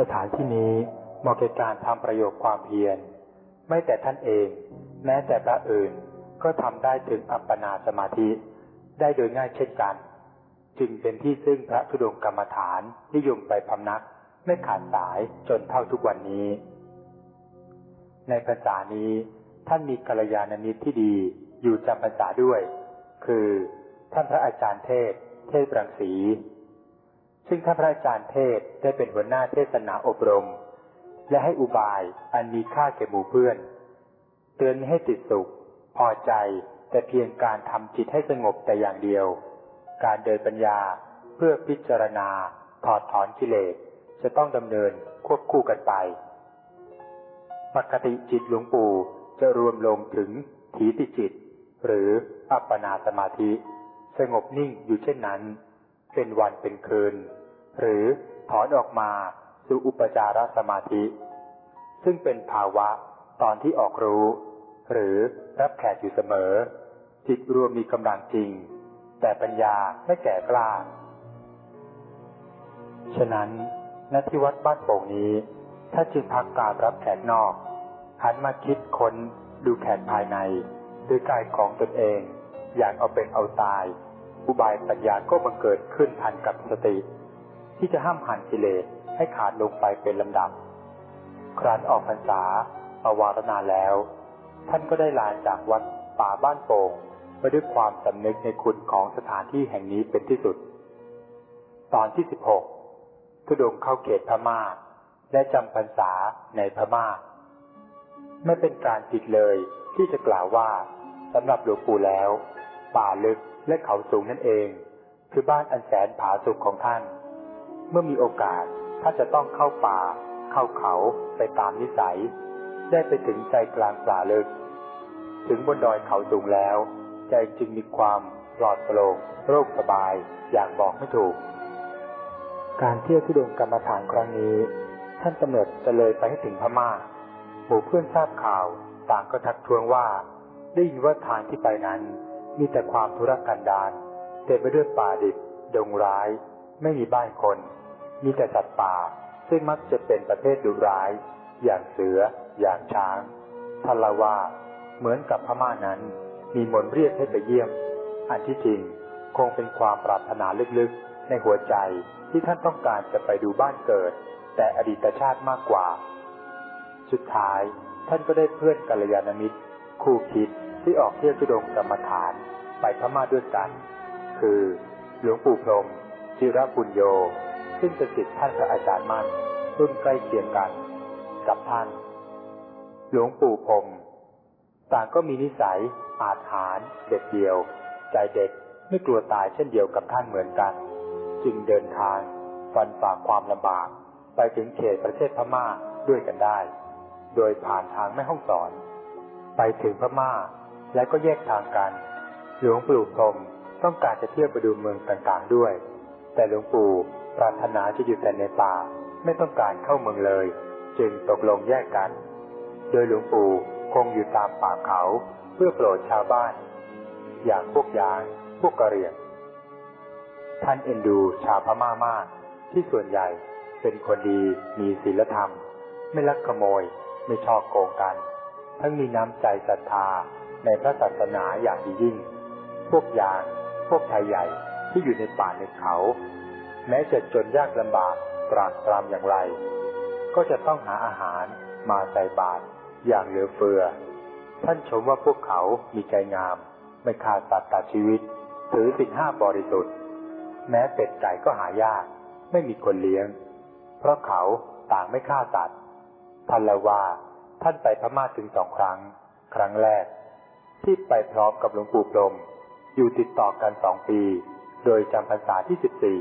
สถานที่นี้เหมาะแก่การทำประโยชน์ความเพียร ไม่แต่ท่านเอง แม้แต่พระอื่นก็ทำได้ถึงอัปปนาสมาธิ ได้โดยง่ายเช่นกัน จึงเป็นที่ซึ่งพระธุดงกรรมฐานนิยมไปพำนัก ไม่ขาดสายจนเท่าทุกวันนี้ ในภาษานี้ท่านมีกัลยาณมิตรที่ดีอยู่จำพรรษาด้วย คือท่านพระอาจารย์เทศ เทศรังสี ซึ่งท่านพระอาจารย์เทศได้เป็นหัวหน้าเทศนาอบรม และให้อุบายอันมีค่าแก่หมู่เพื่อน เตือนให้ติดสุข พอใจแต่เพียงการทำจิตให้สงบแต่อย่างเดียว การเดินปัญญาเพื่อพิจารณา ถอดถอนกิเลสจะต้องดำเนินควบคู่กันไป ปกติจิตหลวงปู่จะรวมลงถึงถีติจิต หรืออัปปนาสมาธิ สงบนิ่งอยู่เช่นนั้น เป็นวันเป็นคืน หรือถอนออกมาสู่อุปจารสมาธิ ซึ่งเป็นภาวะตอนที่ออกรู้ หรือรับแขกอยู่เสมอ จิตรวมมีกำลังจริง แต่ปัญญาไม่แก่กล้า ฉะนั้นณที่วัดบ้านโป่งนี้ ถ้าจึงพักการรับแขกนอก หันมาคิดค้นดูแขกภายในด้วยกายของตนเอง อยากเอาเป็นเอาตาย อุบายปัญญาก็บังเกิดขึ้นทันกับสติ ที่จะห้ามหันกิเลสให้ขาดลงไปเป็นลำดับ ครั้นออกพรรษาปวารณาแล้ว ท่านก็ได้ลาจากวัดป่าบ้านโป่งไปด้วยความสำนึกในคุณของสถานที่แห่งนี้เป็นที่สุด ตอนที่สิบหกทุดงเข้าเขตพม่า และจำพรรษาในพม่า ไม่เป็นการผิดเลยที่จะกล่าวว่าสำหรับหลวงปู่แล้ว ป่าลึกและเขาสูงนั่นเอง คือบ้านอันแสนผาสุกของท่าน เมื่อมีโอกาสท่านจะต้องเข้าป่า เข้าเขาไปตามนิสัย ได้ไปถึงใจกลางป่าลึก ถึงบนดอยเขาสูงแล้ว ใจจึงมีความปลอดโปร่งโรคสบายอย่างบอกไม่ถูก การเที่ยวทุดงกรรมฐานครั้งนี้ ท่านกำหนดจะเลยไปให้ถึงพม่า หมู่เพื่อนทราบข่าวต่างก็ทักท้วงว่าได้ยินว่าทางที่ไปนั้น มีแต่ความทุรกันดารเต็มไปด้วยป่าดิบดงร้าย ไม่มีบ้านคน มีแต่สัตว์ป่า ซึ่งมักจะเป็นประเภทดุร้าย อย่างเสือ อย่างช้างท่าว่าเหมือนกับพม่านั้น มีมนเรียกให้ไปเยี่ยม อันที่จริงคงเป็นความปรารถนาลึกๆ ในหัวใจที่ท่านต้องการจะไปดูบ้านเกิด แต่อดีตชาติมากกว่า สุดท้ายท่านก็ได้เพื่อนกัลยาณมิตร คู่คิดที่ออกเที่ยวทุดงกรรมฐานไปพม่าด้วยกัน คือ หลวงปู่พรมจิรปุญโย ซึ่งเป็นศิษย์ท่านพระอาจารย์มั่นรุ่นใกล้เคียงกัน กับท่าน หลวงปู่พรมต่างก็มีนิสัยอาจหารเด็ดเดียว ใจเด็กไม่กลัวตายเช่นเดียวกับท่านเหมือนกัน จึงเดินทางฟันฝ่าความลำบาก ไปถึงเขตประเทศพม่าด้วยกันได้ โดยผ่านทางแม่ห้องสอน ไปถึงพม่าและก็แยกทางกัน หลวงปู่พรมต้องการจะเที่ยวไปดูเมืองต่างๆด้วย แต่หลวงปู่ ปรารถนาจะอยู่แต่ในป่า ไม่ต้องการเข้าเมืองเลย จึงตกลงแยกกัน โดยหลวงปู่คงอยู่ตามป่าเขาเพื่อโปรดชาวบ้าน อย่างพวกยางพวกกะเหรี่ยง ท่านเอ็นดูชาวพม่ามาก ที่ส่วนใหญ่เป็นคนดีมีศีลธรรม ไม่ลักขโมย ไม่ชอบโกงกัน ทั้งมีน้ำใจศรัทธาในพระศาสนาอย่างยิ่ง พวกยางพวกไทยใหญ่ที่อยู่ในป่าในเขา แม้จะจนยากลำบากตรากตรำอย่างไร ก็จะต้องหาอาหารมาใส่บาตรอย่างเหลือเฟือ ท่านชมว่าพวกเขามีใจงาม ไม่ขาดสัตว์ตัดชีวิต ถือสินห้าบริสุทธิ์ แม้เป็ดไก่ก็หายาก ไม่มีคนเลี้ยง เพราะเขาต่างไม่ฆ่าสัตว์ท่านละว่าท่านไปพม่าถึงสองครั้ง ครั้งแรก ที่ไปพร้อมกับหลวงปู่พรมอยู่ติดต่อกันสองปี โดยจำพรรษาที่สิบสี่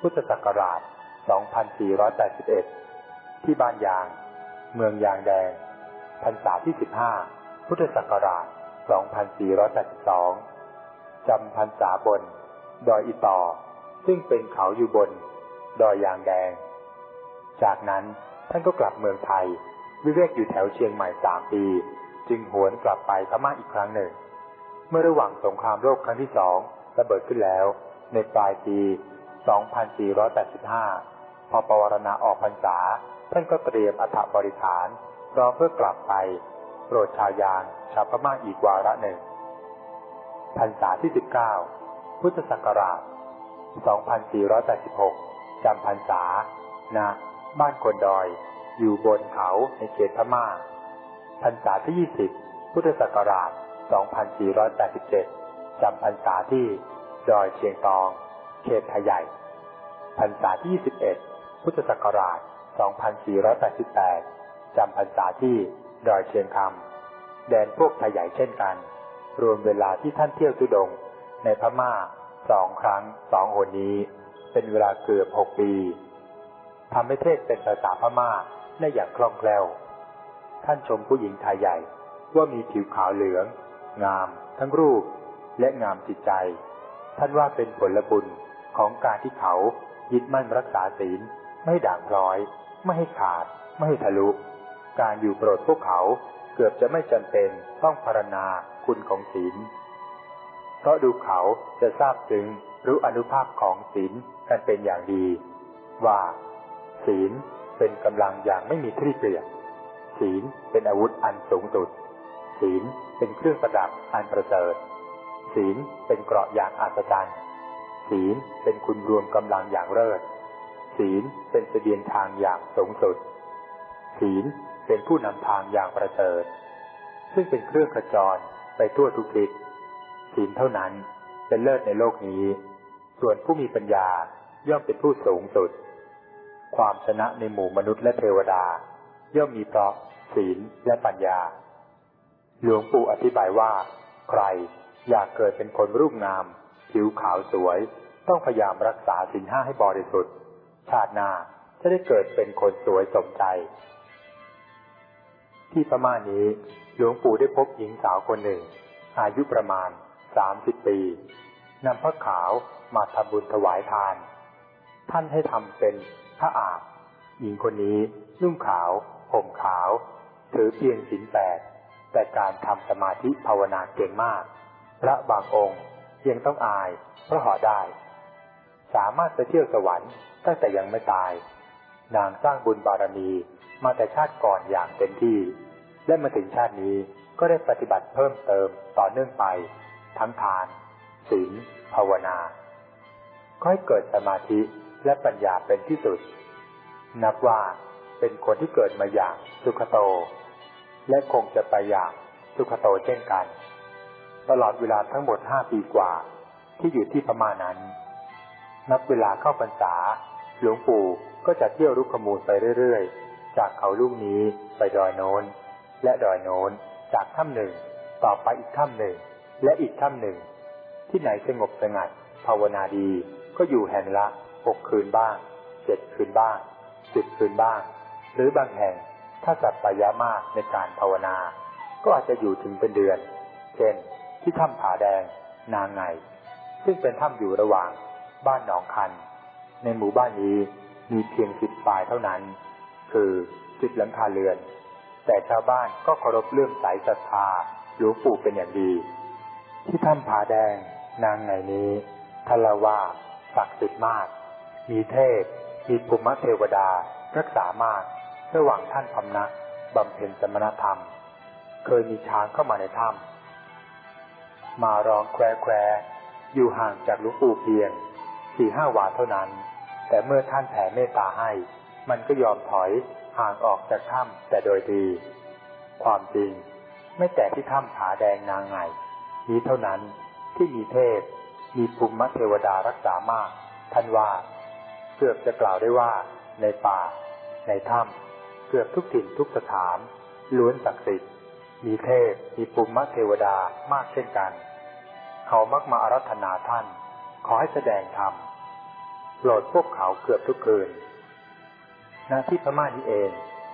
พุทธศักราช 2481 ที่บ้านยาง เมืองยางแดง พรรษาที่สิบห้าพุทธศักราช 2482 จำพรรษาบน ดอยอิตอซึ่งเป็นเขาอยู่บน ดอยยางแดง จากนั้นท่านก็กลับเมืองไทย วิเวกอยู่แถวเชียงใหม่สามปี จึงหวนกลับไปพม่าอีกครั้งหนึ่ง เมื่อระหว่างสงครามโลกครั้งที่สองระเบิดขึ้นแล้ว ในปลายปี 2485 พอปวารณาออกพรรษา ท่านก็เตรียมอัฐบริขารรอเพื่อกลับไป โปรดชาวยางชาวพม่าอีกวาระหนึ่งพรรษาที่ 19 พุทธศักราช 2486 จำพรรษาณบ้านคนดอย อยู่บนเขาในเขตพม่า พรรษาที่ 20 พุทธศักราช 2487 จำพรรษาที่ดอยเชียงตอง เขตไทยใหญ่พรรษาที่ 21 พุทธศักราช 2488 จำพรรษาที่ดอยเชียงคำแดนพวกไทยใหญ่เช่นกัน รวมเวลาที่ท่านเที่ยวทุดง ในพม่าสองครั้งสองหนนี้ เป็นเวลาเกือบหกปีทำให้เทศเป็นภาษาพม่าได้อย่างคล่องแคล่ว ท่านชมผู้หญิงไทยใหญ่ว่ามีผิวขาวเหลือง งาม ทั้งรูปและงามจิตใจ ท่านว่าเป็นผลบุญ ของการที่เขายึดมั่นรักษาศีล ไม่ด่างพร้อย ไม่ให้ขาด ไม่ให้ทะลุ การอยู่โปรดพวกเขาเกือบจะไม่จำเป็นต้องพารณาคุณของศีล เพราะดูเขาจะทราบถึงรู้อนุภาพของศีลกันเป็นอย่างดี ว่า ศีลเป็นกำลังอย่างไม่มีที่เปรียบศีลเป็นอาวุธอันสูงสุด ศีลเป็นเครื่องประดับอันประเสริฐศีลเป็นเกราะอย่างอัศจรรย์ ศีลเป็นคุณรวมกำลังอย่างเลิศ ศีลเป็นเสบียงทางอย่างสูงสุด ศีลเป็นผู้นำทางอย่างประเสริฐ ซึ่งเป็นเครื่องกระจรไปทั่วทุกทิศศีลเท่านั้นเป็นเลิศในโลกนี้ ส่วนผู้มีปัญญาย่อมเป็นผู้สูงสุด ความชนะในหมู่มนุษย์และเทวดา ย่อมมีเพราะศีลและปัญญา หลวงปู่อธิบายว่า ใครอยากเกิดเป็นคนรูปงาม ผิวขาวสวย ต้องพยายามรักษาศีลห้าให้บริสุทธิ์ ชาติหน้าจะได้เกิดเป็นคนสวยสมใจ ที่พม่านี้หลวงปู่ได้พบหญิงสาวคนหนึ่ง อายุประมาณสามสิบปีนำผ้าขาวมาทำบุญถวายทาน ท่านให้ทำเป็นพระอาบ หญิงคนนี้นุ่งขาวห่มขาว ถือเพียงศีลแปดแต่การทำสมาธิภาวนาเก่งมาก พระบางองค์ ยังต้องอาย เพราะห่อได้ สามารถไปเที่ยวสวรรค์ตั้งแต่ยังไม่ตาย นางสร้างบุญบารมีมาแต่ชาติก่อนอย่างเต็มที่ และมาถึงชาตินี้ก็ได้ปฏิบัติเพิ่มเติมต่อเนื่องไป ทั้งทานศีลภาวนาก็ให้เกิดสมาธิและปัญญาเป็นที่สุด นับว่าเป็นคนที่เกิดมาอย่างสุขโต และคงจะไปอย่างสุขโตเช่นกัน ตลอดเวลาทั้งหมดห้าปีกว่า ที่อยู่ที่พม่านั้น นับเวลาเข้าพรรษา หลวงปู่ก็จะเที่ยวรุกขมูลไปเรื่อยๆ จากเขาลูกนี้ไปดอยโน้น และดอยโน้นจากถ้ำหนึ่ง ต่อไปอีกถ้ำหนึ่ง และอีกถ้ำหนึ่ง ที่ไหนสงบสงัด ภาวนาดีก็อยู่แห่งละหกคืนบ้างเจ็ดคืนบ้างสิบคืนบ้าง หรือบางแห่งถ้าสัตว์ปายามากในการภาวนา ก็อาจจะอยู่ถึงเป็นเดือน เช่น ที่ถ้ำผาแดง นางไง ซึ่งเป็นถ้ำอยู่ระหว่างบ้านหนองคัน ในหมู่บ้านนี้มีเพียงสิบปลายเท่านั้น คือสิบหลังคาเรือน แต่ชาวบ้านก็เคารพเลื่อมใสศรัทธาหลวงปู่เป็นอย่างดี ที่ถ้ำผาแดง นางไงนี้ทลาว่าศักดิ์สิทธิ์มาก มีเทพ มีภูมิเทวดา รักษามาก ระหว่างท่านพำนักบำเพ็ญสมณธรรม เคยมีช้างเข้ามาในถ้ำ มาร้องแควแควอยู่ห่างจากหลวงปู่เพียงสี่ห้าวาเท่านั้น แต่เมื่อท่านแผ่เมตตาให้ มันก็ยอมถอยห่างออกจากถ้ำแต่โดยดี ความจริง ไม่แต่ที่ถ้ำผาแดงนางไงนี้เท่านั้นที่มีเทพ มีภูมิเทวดารักษามาก ท่านว่าเกือบจะกล่าวได้ว่า ในป่า ในถ้ำเกือบทุกถิ่นทุกสถาน ล้วนศักดิ์สิทธิ์ มีเทพ มีภูมิเทวดามากเช่นกัน เขามักมาอารัธนาท่าน ขอให้แสดงธรรมโปรดพวกเขาเกือบทุกคืนณที่พม่านี้เอง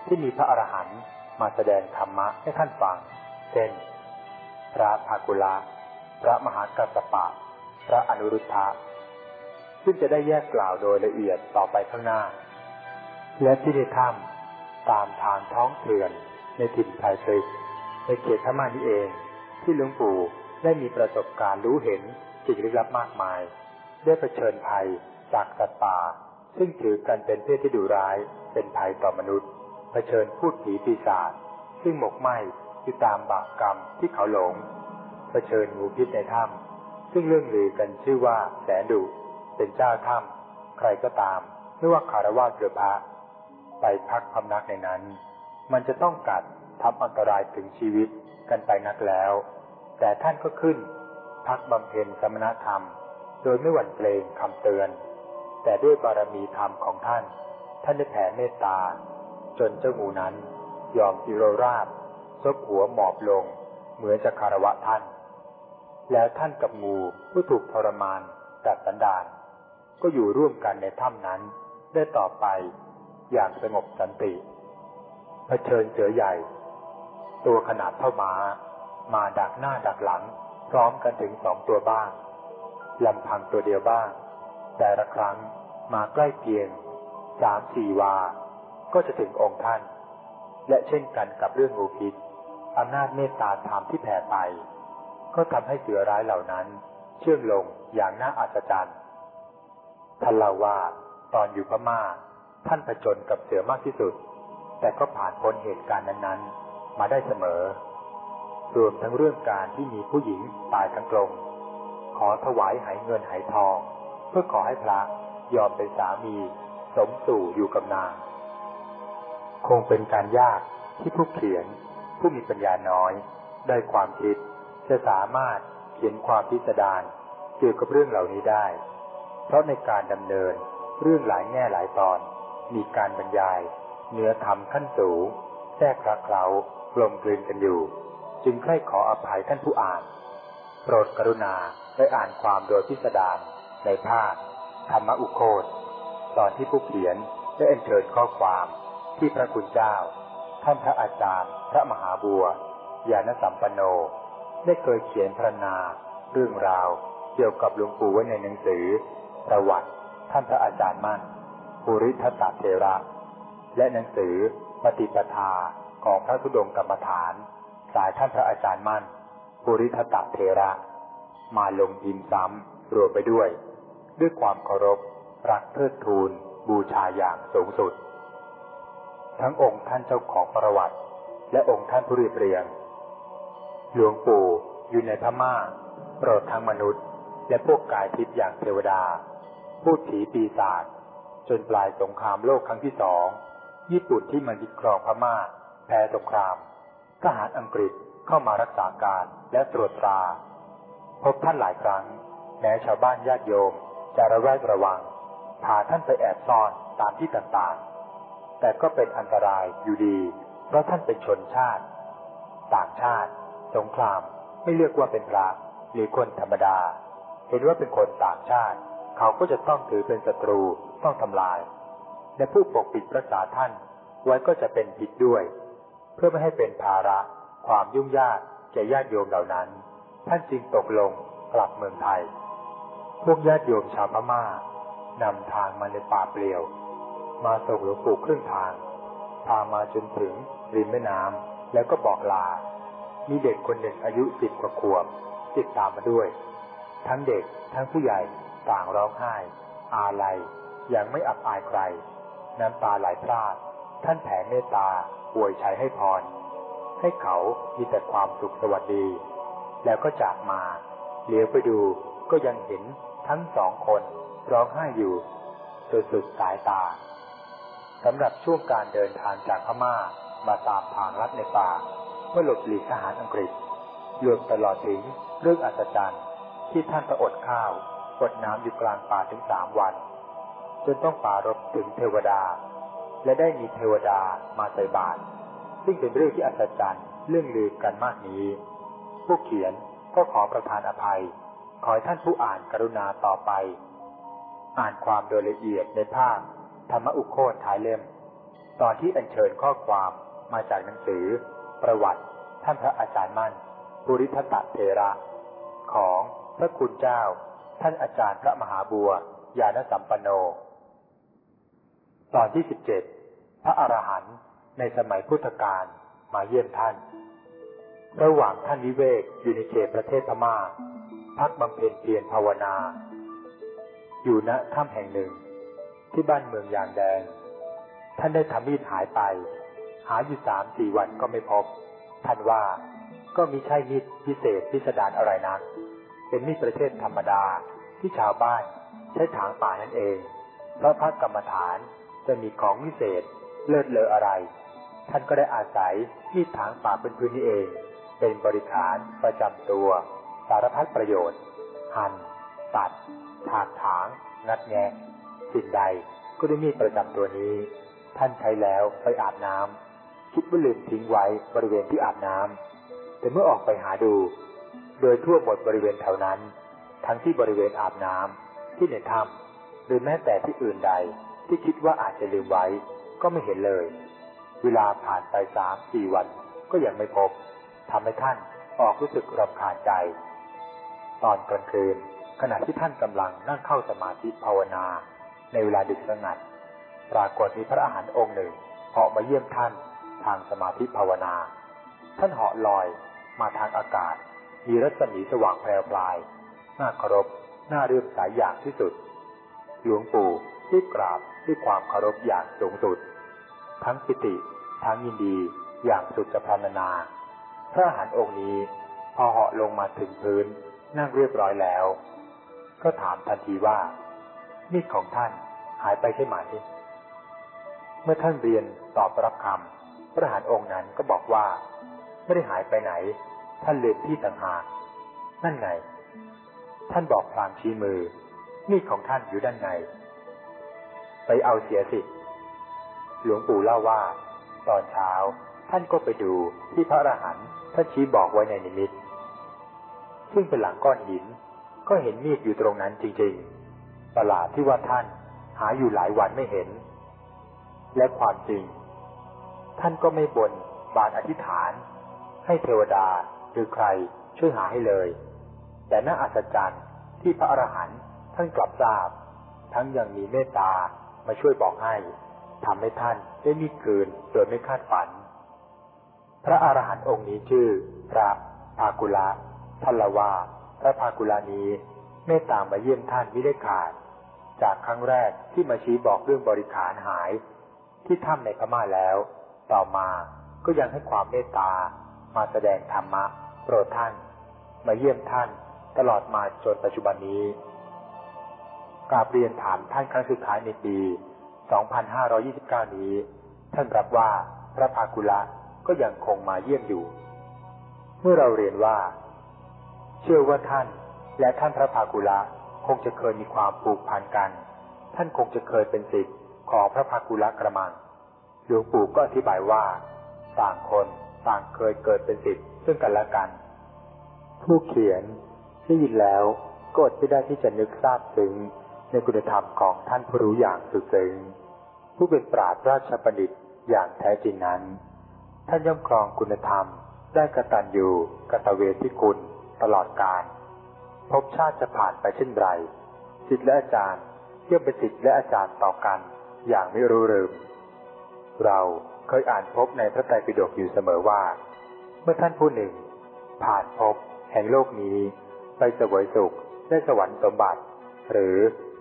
ที่มีพระอรหันต์มาแสดงธรรมะให้ท่านฟัง เช่น พระภากุลาพระมหากัสสปะ พระอนุรุทธะ ซึ่งจะได้แยกกล่าวโดยละเอียดต่อไปข้างหน้า และที่ในถ้ำตามทางท้องเถื่อนในถิ่นไทยตึก ในเขตพม่านี้เอง ที่หลวงปู่ได้มีประสบการณ์รู้เห็นสิ่งลึกลับมากมาย ได้เผชิญภัยจากสัตว์ป่า ซึ่งถือกันเป็นเพศที่ดุร้ายเป็นภัยต่อมนุษย์เผชิญพูดผีปีศาจซึ่งหมกไหมอยู่ตามบาปกรรมที่เขาหลงเผชิญงูพิษในถ้ำซึ่งเรื่องลือกันชื่อว่าแสนดุเป็นเจ้าถ้ำใครก็ตามไม่ว่าคารวะหรือพระไปพักพำนักในนั้น มันจะต้องกัด ทำอันตรายถึงชีวิตกันไปนักแล้ว แต่ท่านก็ขึ้น พักบำเพ็ญสมณธรรม โดยไม่หวั่นเกรงคำเตือน แต่ด้วยบารมีธรรมของท่าน ท่านได้แผ่เมตตา จนเจ้างูนั้น ยอมอิโรราบซบหัวหมอบลง เหมือนจะคารวะท่าน แล้วท่านกับงูผู้ถูกทรมานตัดสันดานก็อยู่ร่วมกันในถ้ำนั้นได้ต่อไปอย่างสงบสันติเผชิญเสือใหญ่ ตัวขนาดเท่าม้า มาดักหน้าดักหลัง พร้อมกันถึงสองตัวบ้างลำพังตัวเดียวบ้าง แต่ละครั้งมาใกล้เพียงสามสี่วา ก็จะถึงองค์ท่าน และเช่นกันกับเรื่องงูพิษอำนาจเมตตาธรรมที่แผ่ไป ก็ทำให้เสือร้ายเหล่านั้น เชื่องลงอย่างน่าอัศจรรย์ท่านเล่าว่าตอนอยู่พม่า ท่านผจญกับเสือมากที่สุด แต่ก็ผ่านพ้นเหตุการณ์นั้นๆ มาได้เสมอ รวมทั้งเรื่องการที่มีผู้หญิงตายทั้งกลมขอถวายหายเงินหายทอง เพื่อขอให้พระยอมเป็นสามี สมสู่อยู่กับนาง คงเป็นการยากที่ผู้เขียน ผู้มีปัญญาน้อย ได้ความคิด จะสามารถเขียนความพิสดารเกี่ยวกับเรื่องเหล่านี้ได้ เพราะในการดำเนินเรื่องหลายแง่หลายตอน มีการบรรยายเนื้อธรรมขั้นสูงแทรกคลาเคล้า กลมกลืนกันอยู่ จึงใคร่ขออภัยท่านผู้อ่าน โปรดกรุณาได้อ่านความโดยพิสดารในภาคธรรมอุโคตตอนที่ผู้เขียนได้เอ็นเชิญข้อความที่พระคุณเจ้า ท่านพระอาจารย์ พระมหาบัวยานสัมปันโน ได้เคยเขียนพรรณนา เรื่องราว เกี่ยวกับหลวงปู่ไว้ในหนังสือ ประวัติ ท่านพระอาจารย์มั่น ภูริทัตเทระ และหนังสือปฏิปทา ของพระธุดงกรรมฐาน สายท่านพระอาจารย์มั่นภูริทัตเทระ มาลงพิมซ้ำรวมไปด้วย ด้วยความเคารพ รักเทิดทูน บูชาอย่างสูงสุด ทั้งองค์ท่านเจ้าของประวัติ และองค์ท่านผู้เรียบเรียง หลวงปู่อยู่ในพม่าโปรดทั้งมนุษย์ และพวกกายทิพย์อย่างเทวดา พูดผีปีศาจจนปลายสงครามโลกครั้งที่สอง ญี่ปุ่นที่มันยึดครองพม่า แพ้สงครามทหารอังกฤษเข้ามารักษาการและตรวจตรา พบท่านหลายครั้ง แม้ชาวบ้านญาติโยมจะระแวดระวัง พาท่านไปแอบซ่อนตามที่ต่างๆ แต่ก็เป็นอันตรายอยู่ดี เพราะท่านเป็นชนชาติ ต่างชาติ สงครามไม่เรียกว่าเป็นพระหรือคนธรรมดา เห็นว่าเป็นคนต่างชาติ เขาก็จะต้องถือเป็นศัตรูต้องทำลาย และผู้ปกปิดรักษาท่านไว้ก็จะเป็นผิดด้วย เพื่อไม่ให้เป็นภาระ ความยุ่งยากแก่ญาติโยมเหล่านั้น ท่านจึงตกลงกลับเมืองไทย พวกญาติโยมชาวพม่านำทางมาในป่าเปลี่ยว มาส่งหลวงปู่ครึ่งทาง พามาจนถึงริมแม่น้ำแล้วก็บอกลา มีเด็กคนหนึ่งอายุสิบกว่าขวบติดตามมาด้วย ทั้งเด็กทั้งผู้ใหญ่ต่างร้องไห้ อาลัยอย่างไม่อับอายใคร น้ำตาไหลพราก ท่านแผ่เมตตาอวยชัยให้พร ให้เขามีแต่ความสุขสวัสดี แล้วก็จากมาเลี้ยวไปดูก็ยังเห็นทั้งสองคนร้องไห้อยู่จนสุดสายตาสำหรับช่วงการเดินทางจากพม่ามาตามทางลัดในป่าเพื่อหลบหลีกทหารอังกฤษรวมตลอดถึงเรื่องอัศจรรย์ที่ท่านประอดข้าวอดน้ำอยู่กลางป่าถึงสามวัน จนต้องป่ารบถึงเทวดา และได้มีเทวดามาใส่บาตรซึ่งเป็นเรื่องที่อัศจรรย์เรื่องลือกันมากนี้ ผู้เขียนก็ขอประทานอภัย ขอให้ท่านผู้อ่านกรุณาต่อไป อ่านความโดยละเอียดในภาคธรรมอุโคตท้ายเล่ม ตอนที่อัญเชิญข้อความมาจากหนังสือ ประวัติ ท่านพระอาจารย์มั่นปุริทัตเทระ ของพระคุณเจ้า ท่านอาจารย์พระมหาบัวยานสัมปันโน ตอนที่สิบเจ็ด พระอรหันต์ในสมัยพุทธกาลมาเยี่ยมท่าน ระหว่างท่านวิเวกอยู่ในเขตประเทศพม่า พักบำเพ็ญเพียรภาวนา อยู่ณถ้ำแห่งหนึ่ง ที่บ้านเมืองยางแดง ท่านได้ทำมีดหายไป หาอยู่สามสี่วันก็ไม่พบ ท่านว่าก็มีใช่มีดพิเศษพิสดารอะไรนะเป็นมีดประเภทธรรมดาที่ชาวบ้านใช้ถางป่านั่นเอง เพราะพระกรรมฐานจะมีของวิเศษ เลิศเลออะไร ท่านก็ได้อาศัยมีดถางป่าเป็นพื้นนี้เอง เป็นบริขารประจำตัว สารพัดประโยชน์ หั่น ตัด ถากถาง งัดแงะสิ่งใดก็ได้มีดประจำตัวนี้ ท่านใช้แล้วไปอาบน้ำคิดว่าลืมทิ้งไว้บริเวณที่อาบน้ำแต่เมื่อออกไปหาดู โดยทั่วหมดบริเวณแถวนั้น ทั้งที่บริเวณอาบน้ำที่ในถ้ำหรือแม้แต่ที่อื่นใดที่คิดว่าอาจจะลืมไว้ ก็ไม่เห็นเลย เวลาผ่านไปสามสี่วันก็ยังไม่พบทำให้ท่านออกรู้สึกรำคาญใจ ตอนกลางคืน ขณะที่ท่านกำลังนั่งเข้าสมาธิภาวนา ในเวลาดึกสงัด ปรากฏมีพระอาหารองค์หนึ่งเหาะมาเยี่ยมท่านทางสมาธิภาวนา ท่านเหาะลอยมาทางอากาศ มีรัศมีสว่างแพรวพลาย น่าเคารพ น่าเรื่มสายอย่างที่สุด หลวงปู่ที่กราบด้วยความเคารพอย่างสูงสุด ทั้งปิติ ทั้งยินดีอย่างสุดจะพรรณนา พระหารองค์นี้พอเหาะลงมาถึงพื้นนั่งเรียบร้อยแล้ว ก็ถามทันทีว่า มีดของท่านหายไปใช่ไหม เมื่อท่านเรียนตอบรับคำพระหารองค์นั้นก็บอกว่า ไม่ได้หายไปไหน ท่านลืมที่ต่างหากนั่นไง ท่านบอกพลางชี้มือ มีดของท่านอยู่ด้านใน ไปเอาเสียสิ หลวงปู่เล่าว่า ตอนเช้า ท่านก็ไปดูที่พระอรหันต์ท่านชี้บอกไว้ในนิมิต ซึ่งเป็นหลังก้อนหิน ก็เห็นมีดอยู่ตรงนั้นจริงๆ ประหลาดที่ว่าท่านหาอยู่หลายวันไม่เห็น และความจริง ท่านก็ไม่บนบานอธิษฐาน ให้เทวดาหรือใครช่วยหาให้เลย แต่น่าอัศจรรย์ที่พระอรหันต์ท่านกลับทราบ ทั้งยังมีเมตตามาช่วยบอกให้ ทำให้ท่านได้มีคืนโดยไม่คาดฝัน พระอรหันต์องค์นี้ชื่อ พระภากุละท่านละว่าพระภากุลานี้เมตตามาเยี่ยมท่านไม่ได้ขาด จากครั้งแรกที่มาชี้บอกเรื่องบริขารหาย ที่ถ้ำในพม่าแล้ว ต่อมาก็ยังให้ความเมตตามาแสดงธรรมะโปรดท่าน มาเยี่ยมท่านตลอดมาจนปัจจุบันนี้กราบเรียนถามท่านครั้งสุดท้ายในปี 2529 นี้ ท่านรับว่าพระภากุละก็ยังคงมาเยี่ยมอยู่ เมื่อเราเรียนว่า เชื่อว่าท่านและท่านพระภากุละคงจะเคยมีความผูกพันกัน ท่านคงจะเคยเป็นศิษย์ของพระภากุละกระมังหลวงปู่ก็อธิบายว่า ต่างคนต่างเคยเกิดเป็นศิษย์ซึ่งกันและกัน ผู้เขียนได้ยินแล้วก็อดไม่ได้ที่จะนึกทราบซึ้ง ในคุณธรรมของท่านผู้รู้อย่างสุดซึ้งผู้เป็นปราชญ์ราชบัณฑิตอย่างแท้จริงนั้น ท่านย่อมครองคุณธรรมได้กระตัญญูกตเวทิคุณตลอดกาลภพชาติจะผ่านไปเช่นไรสิทธิและอาจารย์ย่อมเป็นสิทธิและอาจารย์ต่อกันอย่างไม่รู้ลืมเราเคยอ่านพบในพระไตรปิฎกอยู่เสมอว่า เมื่อท่านผู้หนึ่ง ผ่านพบแห่งโลกนี้ ไปเสวยสุขได้สวรรค์สมบัติ หรือ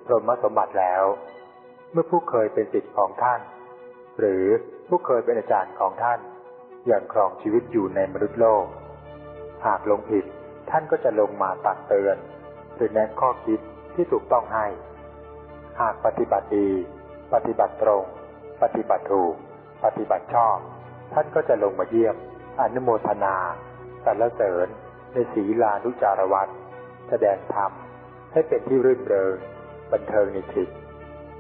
พรหมสมบัติแล้ว เมื่อผู้เคยเป็นสิทธิ์ของท่าน หรือผู้เคยเป็นอาจารย์ของท่านยังครองชีวิตอยู่ในมนุษย์โลก หากลงผิดท่านก็จะลงมาตักเตือน หรือแนะข้อคิดที่ถูกต้องให้ หากปฏิบัติดี ปฏิบัติตรง ปฏิบัติถูก ปฏิบัติชอบ ท่านก็จะลงมาเยี่ยม อนุโมทนาสรรเสริญ ในศีลานุจารวัตรแสดงธรรมให้เป็นที่รื่นเริง บันเทิงในจิต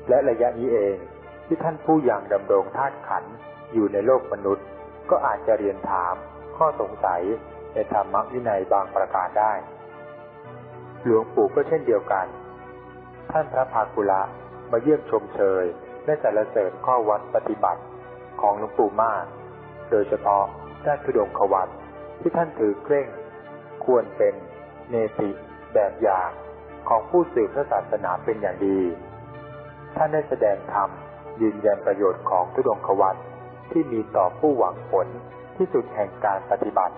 และระยะนี้เองที่ท่านผู้ยังดำรงธาตุขันอยู่ในโลกมนุษย์ ก็อาจจะเรียนถามข้อสงสัยในธรรมวินัยบางประการได้ หลวงปู่ก็เช่นเดียวกัน ท่านพระภากุละมาเยี่ยมชมเชยและสรรเสริญข้อวัดปฏิบัติของหลวงปู่มากโดยเฉพาะด้านทุดงขวัตที่ท่านถือเคร่ง ควรเป็นเนติแบบอย่าง ของผู้สืบพระศาสนาเป็นอย่างดี ท่านได้แสดงธรรมยืนยันประโยชน์ของทุดงควัตที่มีต่อผู้หวังผลที่สุดแห่งการปฏิบัติ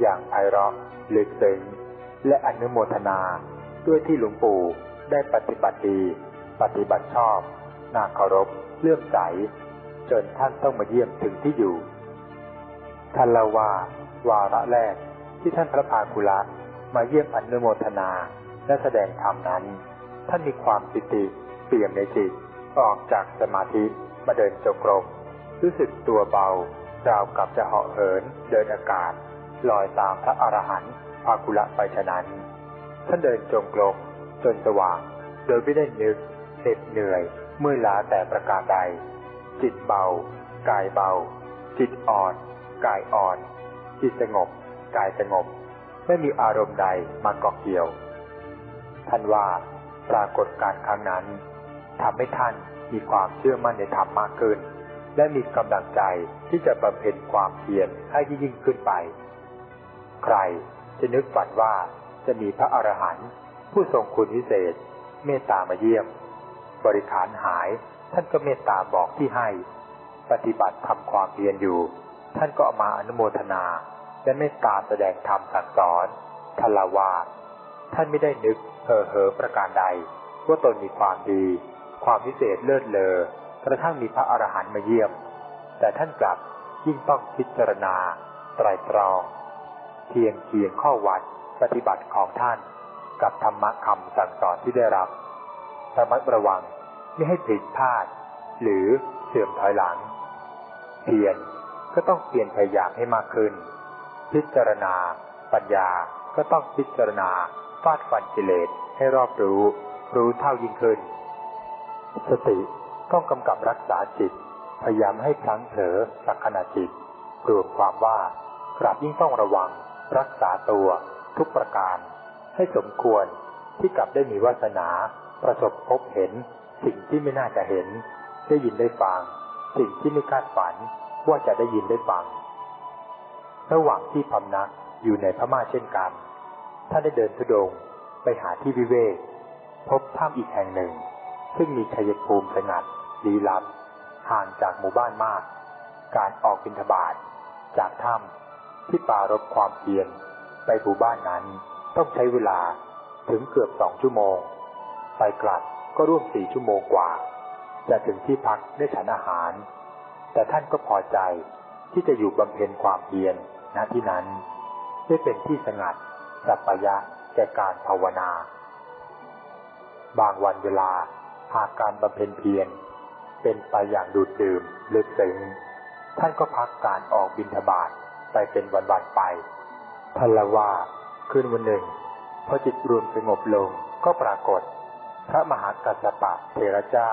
อย่างไพเราะลึกซึ้งและอนุโมทนาด้วยที่หลวงปู่ได้ปฏิบัติดี ปฏิบัติชอบน่าเคารพเลื่อมใส จนท่านต้องมาเยี่ยมถึงที่อยู่ท่านเล่าว่าวาระแรกที่ท่านพระพากุละมาเยี่ยมอนุโมทนา และแสดงธรรมนั้น ท่านมีความปิติเปี่ยมในจิตออกจากสมาธิมาเดินจงกรมรู้สึกตัวเบาราวกับจะเหาะเหินเดินอากาศ ลอยตามพระอรหันต์พากุละไปฉะนั้น ท่านเดินจงกรมจนสว่าง โดยไม่ได้นึกเหน็ดเหนื่อย เมื่อยล้าแต่ประการใด จิตเบา กายเบา จิตอ่อน กายอ่อน จิตสงบ กายสงบ ไม่มีอารมณ์ใดมาเกาะเกี่ยว ท่านว่าปรากฏการครั้งนั้นทำให้ท่านมีความเชื่อมั่นในธรรมมากขึ้น และมีกำลังใจที่จะบำเพ็ญความเพียรให้ยิ่งขึ้นไป ใครจะนึกฝันว่าจะมีพระอรหันต์ผู้ทรงคุณวิเศษ เมตตามาเยี่ยม บริขารหายท่านก็เมตตาบอกที่ให้ ปฏิบัติทำความเพียรอยู่ ท่านก็ามาอนุโมทนา และเมตตาแสดงธรรมสั่งสอนทลาวาท่านไม่ได้นึก เห่อเหอประการใด ว่าตนมีความดี ความพิเศษเลิศเลอกระทั่งมีพระอรหันต์มาเยี่ยม แต่ท่านกลับยิ่งต้องพิจารณา ไตรตรอง เทียงเคียงข้อวัดปฏิบัติของท่าน กับธรรมะคำสั่งสอนที่ได้รับระมัดระวังไม่ให้ผิดพลาด หรือเสื่อมถอยหลัง เพียรก็ต้องเปลี่ยนพยายามให้มากขึ้น พิจารณา ปัญญาก็ต้องพิจารณา ฟาดฟันกิเลสให้รอบรู้ รู้เท่ายิ่งขึ้น สติต้องกำกับรักษาจิต พยายามให้พลั้งเผลอสักขณะจิต รวมความว่ากราบยิ่งต้องระวัง รักษาตัวทุกประการ ให้สมควรที่กลับได้มีวาสนา ประสบพบเห็น สิ่งที่ไม่น่าจะเห็น ได้ยินได้ฟัง สิ่งที่ไม่คาดฝันว่าจะได้ยินได้ฟัง ระหว่างที่พำนักอยู่ในพม่าเช่นกัน ท่านได้เดินทุดงไปหาที่วิเวก พบถ้ำอีกแห่งหนึ่ง ซึ่งมีชัยภูมิสงัดลี้ลับ ห่างจากหมู่บ้านมาก การออกบิณฑบาตจากถ้ำที่ปารบความเพียรไปหมู่บ้านนั้นต้องใช้เวลาถึงเกือบสองชั่วโมง ไปกลับก็ร่วมสี่ชั่วโมงกว่า จะถึงที่พักได้ฉันอาหาร แต่ท่านก็พอใจที่จะอยู่บำเพ็ญความเพียรณที่นั้นได้เป็นที่สงัด สัปยะแก่การภาวนา บางวันเวลาหากการบำเพ็ญเพียรเป็นไปอย่างดูดดื่มลึกซึ้งท่านก็พักการออกบินทบาทไปเป็นวันๆไปทันละว่าคืนวันหนึ่งพอจิตรวมสงบลงก็ปรากฏ พระมหากัสสปะเทระเจ้า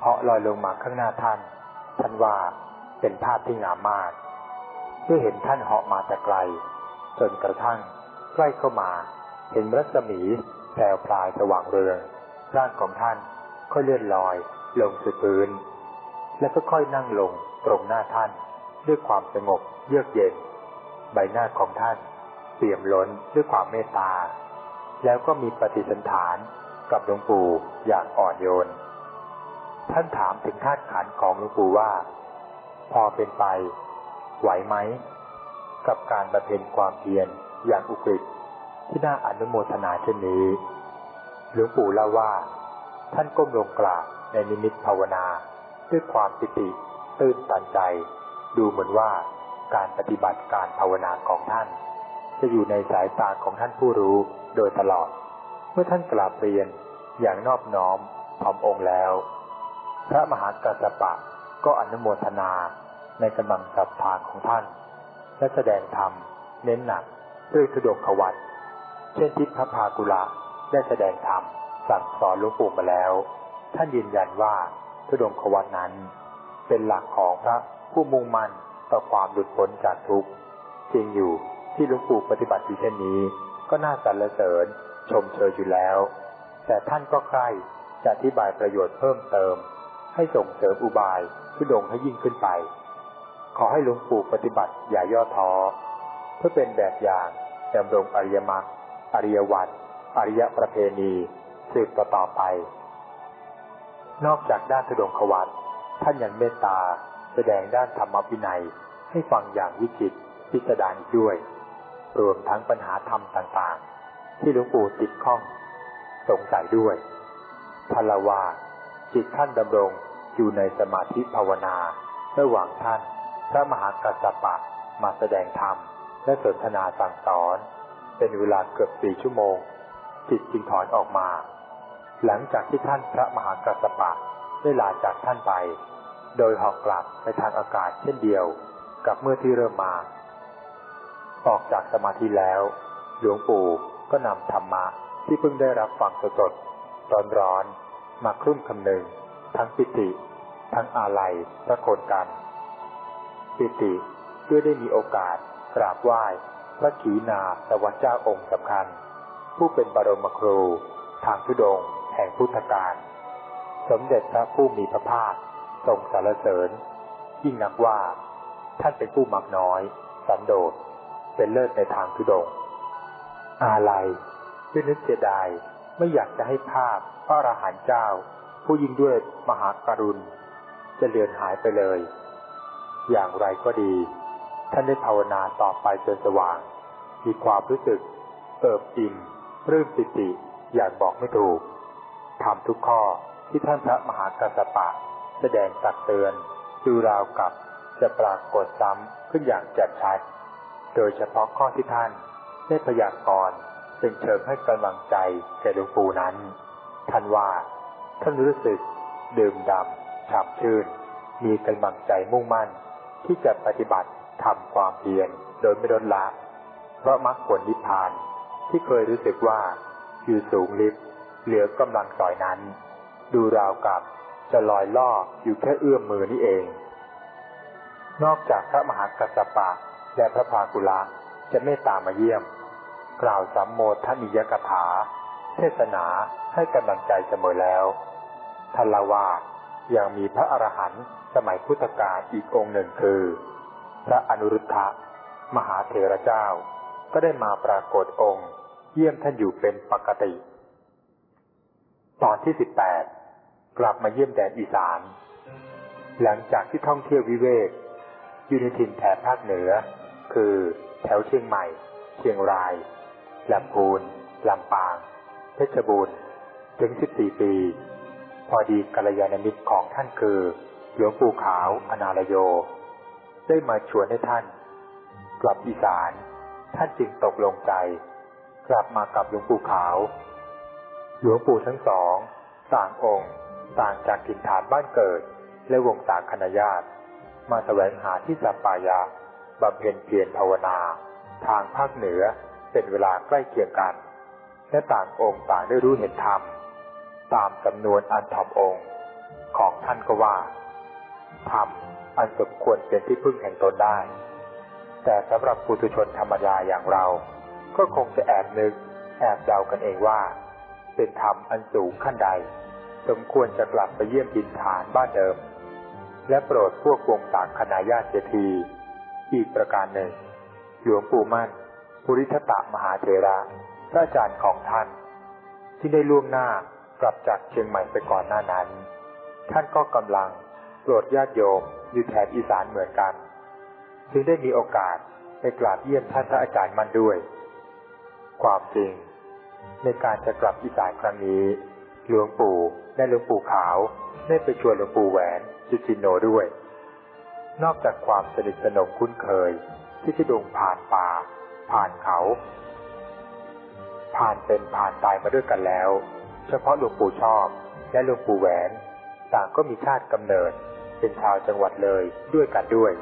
เหาะลอยลงมาข้างหน้าท่าน ท่านว่าเป็นภาพที่งามมากเมื่เห็นท่านเหาะมาแต่ไกล จนกระทั่ง ใกล้เข้ามา เห็นรัศมีแพรวพลายสว่างเรือง ร่างของท่านค่อยเลื่อนลอย ลงสู่พื้น แล้วก็ค่อยนั่งลงตรงหน้าท่าน ด้วยความสงบเยือกเย็น ใบหน้าของท่านเปี่ยมล้นด้วยความเมตตา แล้วก็มีปฏิสันฐานกับหลวงปู่อย่างอ่อนโยน ท่านถามถึงธาตุขันของหลวงปู่ว่า พอเป็นไป ไหวไหม กับการบำเพ็ญความเพียร อย่างอุกฤษที่น่าอนุโมทนาเช่นนี้หลวงปู่เล่าว่า ท่านก้มลงกราบในนิมิตภาวนา ด้วยความปิติ ตื้นตันใจ ดูเหมือนว่าการปฏิบัติการภาวนาของท่าน จะอยู่ในสายตาของท่านผู้รู้โดยตลอด เมื่อท่านกราบเรียนอย่างนอบน้อมถ่อมองค์แล้ว พระมหากัสสปะก็อนุโมทนาในกำลังศรัทธาของท่าน และแสดงธรรมเน้นหนัก ด้วยทุดงขวัตเช่นที่พระพากุละได้แสดงธรรมสั่งสอนหลวงปู่มาแล้ว ท่านยืนยันว่าทุดงขวัตนั้น เป็นหลักของพระผู้มุ่งมั่นต่อความหลุดพ้นจากทุกข์จริงอยู่ที่หลวงปู่ปฏิบัติอยู่เช่นนี้ ก็น่าสรรเสริญชมเชยอยู่แล้ว แต่ท่านก็ใคร่จะอธิบายประโยชน์เพิ่มเติม ให้ส่งเสริมอุบายทุดงให้ยิ่งขึ้นไป ขอให้หลวงปู่ปฏิบัติอย่าย่อท้อ พื่อเป็นแบบอย่างดำรงอริยมรรคอริยวัตรอริยประเพณีสืบต่อต่อไป นอกจากด้านทุดงควัตท่านยังเมตตาแสดงด้านธรรมวินัยให้ฟังอย่างวิจิตพิสดารด้วย รวมทั้งปัญหาธรรมต่างๆ ที่หลวงปู่ติดข้อง สงสัยด้วยพลาวาจิตท่านดำรงอยู่ในสมาธิภาวนาระหว่างท่าน พระมหากัสสปะมาแสดงธรรม และสนทนาสั่งสอน เป็นเวลาเกือบสี่ชั่วโมง จิตจึงถอนออกมา หลังจากที่ท่านพระมหากัสสปะได้ลาจากท่านไป โดยหอกกลับในทางอากาศเช่นเดียวกับเมื่อที่เริ่มมา ออกจากสมาธิแล้ว หลวงปู่ก็นำธรรมะที่เพิ่งได้รับฟังสดๆร้อนๆมาครุ่มคำหนึ่ง ทั้งปิติ ทั้งอาลัยพระโคนกัน ปิติเพื่อได้มีโอกาส กราบไหว้พระขีณาสวัสดิ์เจ้าองค์สำคัญ ผู้เป็นบรมครู ทางทุดงแห่งพุทธการ สมเด็จพระผู้มีพระภาคทรงสารเสริญ ยิ่งนักว่า ท่านเป็นผู้มักน้อย สันโดษเป็นเลิศในทางทุดง อาลัยด้วยนึกเสียดายไม่อยากจะให้ภาพพระอรหันต์เจ้า ผู้ยิ่งด้วยมหากรุณ จะเลือนหายไปเลย อย่างไรก็ดี ท่านได้ภาวนาต่อไปจนสว่าง มีความรู้สึกเอิบอิ่มปลื้มปิติอย่างบอกไม่ถูกทำทุกข้อที่ท่านพระมหากัสปะ แสดงตักเตือนดูราวกับจะปรากฏซ้ำขึ้นอย่างแจ่มชัด โดยเฉพาะข้อที่ท่านได้พยากรณ์เป็นเชิงให้กำลังใจแก่หลวงปู่นั้น ท่านว่า ท่านรู้สึก ดื่มดำฉ่ำชื่น มีกำลังใจมุ่งมั่น ที่จะปฏิบัติ ทำความเพียรโดยไม่ลดละ เพราะมรรคผลนิพพานที่เคยรู้สึกว่าอยู่สูงลิบเหลือกำลังต่อยนั้น ดูราวกับจะลอยล่ออยู่แค่เอื้อมมือนี่เอง นอกจากพระมหากัสสปะและพระพากุละจะเมตตามมาเยี่ยม กล่าวสัมโมทนิยกถา เทศนาให้กำลังใจเสมอแล้วทันละว่ายังมีพระอรหันต์สมัยพุทธกาลอีกองค์หนึ่งคือ พระอนุรุทธะมหาเถระเจ้า ก็ได้มาปรากฏองค์ เยี่ยมท่านอยู่เป็นปกติ ตอนที่สิบแปดกลับมาเยี่ยมแดนอีสาน หลังจากที่ท่องเที่ยววิเวกอยู่ในถิ่นแถบภาคเหนือ คือแถวเชียงใหม่ เชียงรายลำพูนลำปาง เพชรบูรณ์ ถึง 14 ปี พอดีกัลยาณมิตรของท่านคือ หลวงปู่ขาวอนาลโย ได้มาชวนให้ท่าน กลับอีสาน ท่านจึงตกลงใจ กลับมากับหลวงปู่ขาว หลวงปู่ทั้งสองต่างองค์ ต่างจากถิ่นฐานบ้านเกิด และวงศาคณญาติมาแสวงหาที่สัปปายะบำเพ็ญเพียรภาวนา ทางภาคเหนือเป็นเวลาใกล้เคียงกัน และต่างองค์ต่างได้รู้เห็นธรรม ตามจำนวนอันถ่อมองค์ ของท่านก็ว่าธรรม อันสมควรเป็นที่พึ่งแห่งตนได้ แต่สำหรับปุถุชนธรรมดาอย่างเรา ก็คงจะแอบนึก แอบเดากันเองว่า เป็นธรรมอันสูงขั้นใด สมควรจะกลับไปเยี่ยมดินฐานบ้านเดิม และโปรดพวกวงตากคณาญาติเสียทีอีกประการหนึ่ง หลวงปู่มั่นปุริทตะมหาเถระพระอาจารย์ของท่าน ที่ได้ล่วงหน้ากลับจากเชียงใหม่ไปก่อนหน้านั้น ท่านก็กำลัง โปรดญาติโยมอยู่แถบอีสานเหมือนกัน จึงได้มีโอกาสไปกราบเยี่ยมท่านพระอาจารย์มันด้วย ความจริง ในการจะกลับอีสานครั้งนี้หลวงปู่และหลวงปู่ขาวได้ไปชวนหลวงปู่แหวนจุจินโนด้วย นอกจากความสนิทสนมคุ้นเคย ที่จะดงผ่านป่า ผ่านเขา ผ่านเป็นผ่านตายมาด้วยกันแล้ว เฉพาะหลวงปู่ชอบและหลวงปู่แหวน ต่างก็มีชาติกำเนิด เป็นชาวจังหวัดเลยด้วยกันด้วย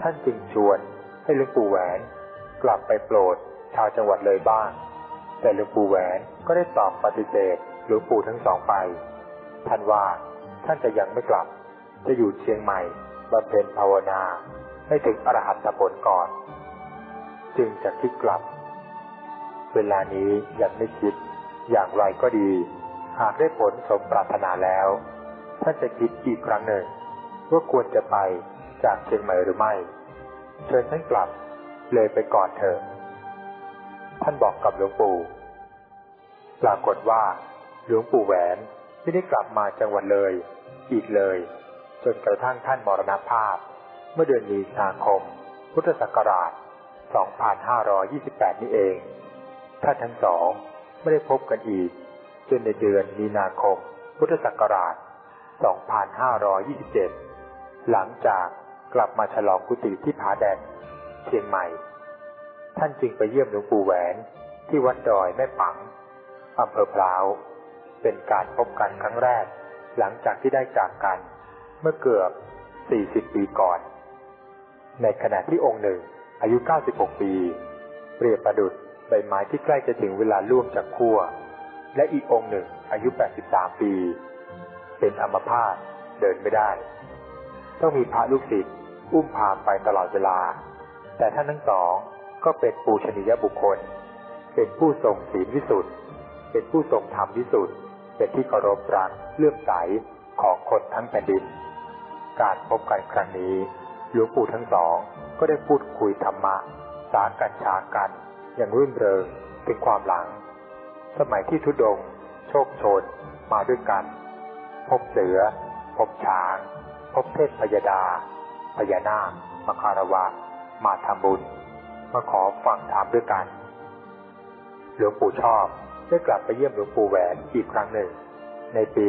ท่านจึงชวนให้หลวงปู่แหวนกลับไปโปรดชาวจังหวัดเลยบ้าง แต่หลวงปู่แหวนก็ได้ตอบปฏิเสธหลวงปู่ทั้งสองไป ท่านว่าท่านจะยังไม่กลับ จะอยู่เชียงใหม่บำเพ็ญภาวนาให้ถึงอรหัตผลก่อน จึงจะคิดกลับ เวลานี้ยังไม่คิด อย่างไรก็ดี หากได้ผลสมปรารถนาแล้ว ท่านจะคิดอีกครั้งหนึ่ง ว่าควรจะไปจากเชียงใหม่หรือไม่ เชิญท่านกลับเลยไปก่อนเถอะท่านบอกกับหลวงปู่ ปรากฏว่า หลวงปู่แหวนไม่ได้กลับมาจังหวัดเลย อีกเลย จนกระทั่งท่านมรณภาพ เมื่อเดือนมีนาคม พุทธศักราช 2528 นี้เอง ท่านทั้งสองไม่ได้พบกันอีก จนในเดือนมีนาคมพพุทธศักราช 2527 หลังจากกลับมาฉลองกุฏิที่ผาแดดเชียงใหม่ ท่านจึงไปเยี่ยมหลวงปู่แหวนที่วัดดอยแม่ปังอำเภอพร้าว เป็นการพบกันครั้งแรก หลังจากที่ได้จากกันเมื่อเกือบ 40 ปีก่อน ในขณะที่องค์หนึ่ง อายุ 96 ปี เปรียบประดุดใบไม้ที่ใกล้จะถึงเวลาล่วงจากขั้ว และอีกองค์หนึ่งอายุ 83 ปี เป็นอัมพาตเดินไม่ได้ ต้องมีพระลูกศิษย์อุ้มพาไปตลอดเวลา แต่ท่านทั้งสองก็เป็นปูชนียบุคคล เป็นผู้ทรงศีลวิสุทธิ์เป็นผู้ทรงธรรมวิสุทธิ์เป็นที่เคารพรักเลื่อมใสของคนทั้งแผ่นดิน การพบกันครั้งนี้หลวงปู่ทั้งสองก็ได้พูดคุยธรรมะ สากัญชากันอย่างรื่นเริงเป็นความหลัง สมัยที่ทุดง โชคโชน มาด้วยกัน พบเสือ พบช้าง พบเทพพยดา พญานาคมาคารวะ มาทำบุญ มาขอฟังธรรมด้วยกัน หลวงปู่ชอบได้กลับไปเยี่ยมหลวงปู่แหวนอีกครั้งหนึ่ง ในปี